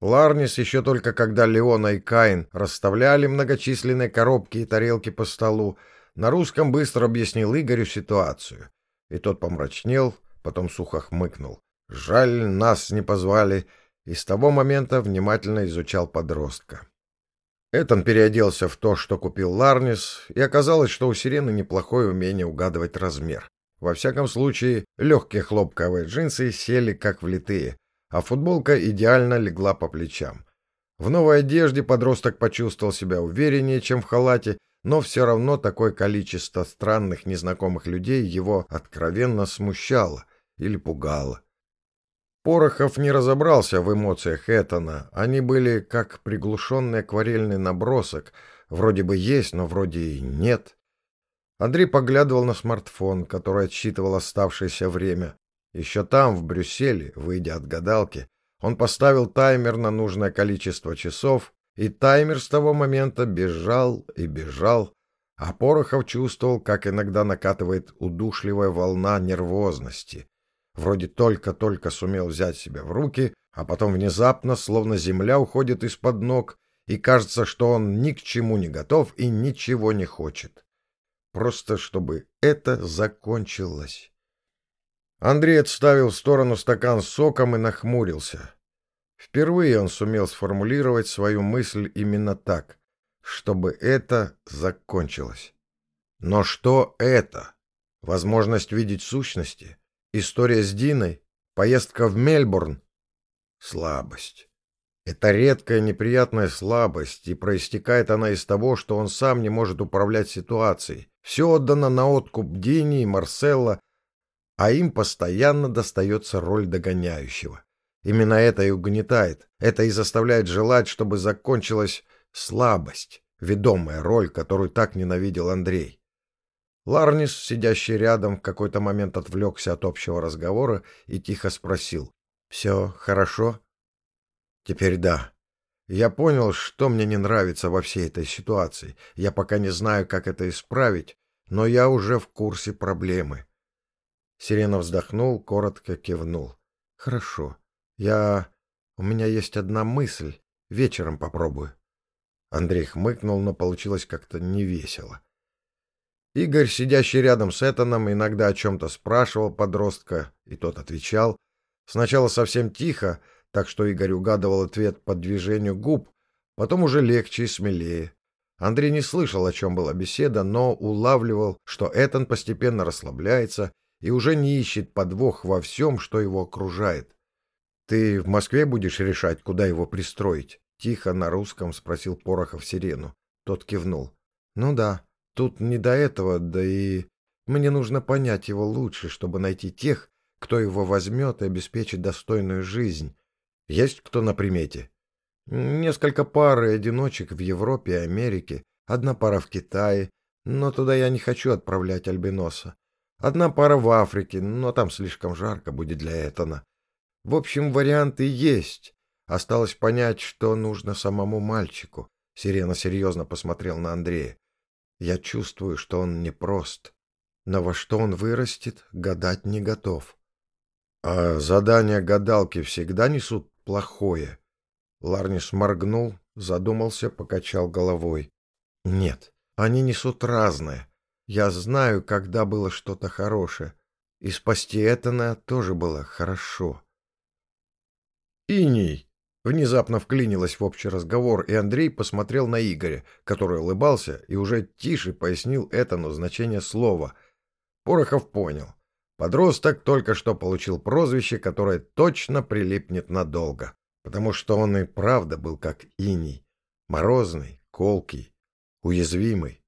[SPEAKER 1] Ларнис еще только когда Леона и Каин расставляли многочисленные коробки и тарелки по столу, на русском быстро объяснил Игорю ситуацию. И тот помрачнел, потом сухо хмыкнул. Жаль, нас не позвали, и с того момента внимательно изучал подростка. Этон переоделся в то, что купил Ларнис, и оказалось, что у сирены неплохое умение угадывать размер. Во всяком случае, легкие хлопковые джинсы сели как влитые, а футболка идеально легла по плечам. В новой одежде подросток почувствовал себя увереннее, чем в халате, но все равно такое количество странных незнакомых людей его откровенно смущало или пугало. Порохов не разобрался в эмоциях Этана, они были как приглушенный акварельный набросок, вроде бы есть, но вроде и нет. Андрей поглядывал на смартфон, который отсчитывал оставшееся время. Еще там, в Брюсселе, выйдя от гадалки, он поставил таймер на нужное количество часов, и таймер с того момента бежал и бежал, а Порохов чувствовал, как иногда накатывает удушливая волна нервозности. Вроде только-только сумел взять себя в руки, а потом внезапно, словно земля уходит из-под ног, и кажется, что он ни к чему не готов и ничего не хочет. Просто чтобы это закончилось. Андрей отставил в сторону стакан с соком и нахмурился. Впервые он сумел сформулировать свою мысль именно так, чтобы это закончилось. Но что это? Возможность видеть сущности? История с Диной? Поездка в Мельбурн? Слабость. Это редкая неприятная слабость, и проистекает она из того, что он сам не может управлять ситуацией. Все отдано на откуп Дини и Марселла, а им постоянно достается роль догоняющего. Именно это и угнетает, это и заставляет желать, чтобы закончилась слабость, ведомая роль, которую так ненавидел Андрей. Ларнис, сидящий рядом, в какой-то момент отвлекся от общего разговора и тихо спросил. «Все хорошо?» «Теперь да. Я понял, что мне не нравится во всей этой ситуации. Я пока не знаю, как это исправить, но я уже в курсе проблемы. Сирена вздохнул, коротко кивнул. «Хорошо. Я... У меня есть одна мысль. Вечером попробую». Андрей хмыкнул, но получилось как-то невесело. Игорь, сидящий рядом с Этаном, иногда о чем-то спрашивал подростка, и тот отвечал. Сначала совсем тихо, так что Игорь угадывал ответ по движению губ, потом уже легче и смелее. Андрей не слышал, о чем была беседа, но улавливал, что Этан постепенно расслабляется и уже не ищет подвох во всем, что его окружает. «Ты в Москве будешь решать, куда его пристроить?» — тихо на русском спросил Порохов Сирену. Тот кивнул. «Ну да, тут не до этого, да и мне нужно понять его лучше, чтобы найти тех, кто его возьмет и обеспечит достойную жизнь. Есть кто на примете?» «Несколько пар и одиночек в Европе и Америке, одна пара в Китае, но туда я не хочу отправлять Альбиноса. Одна пара в Африке, но там слишком жарко будет для Этана. В общем, варианты есть. Осталось понять, что нужно самому мальчику. Сирена серьезно посмотрел на Андрея. Я чувствую, что он непрост. Но во что он вырастет, гадать не готов. А задания гадалки всегда несут плохое. Ларнис моргнул, задумался, покачал головой. Нет, они несут разное. Я знаю, когда было что-то хорошее. И спасти Этана тоже было хорошо. «Иней!» Внезапно вклинилась в общий разговор, и Андрей посмотрел на Игоря, который улыбался и уже тише пояснил Этану значение слова. Порохов понял. Подросток только что получил прозвище, которое точно прилипнет надолго, потому что он и правда был как иней. Морозный, колкий, уязвимый.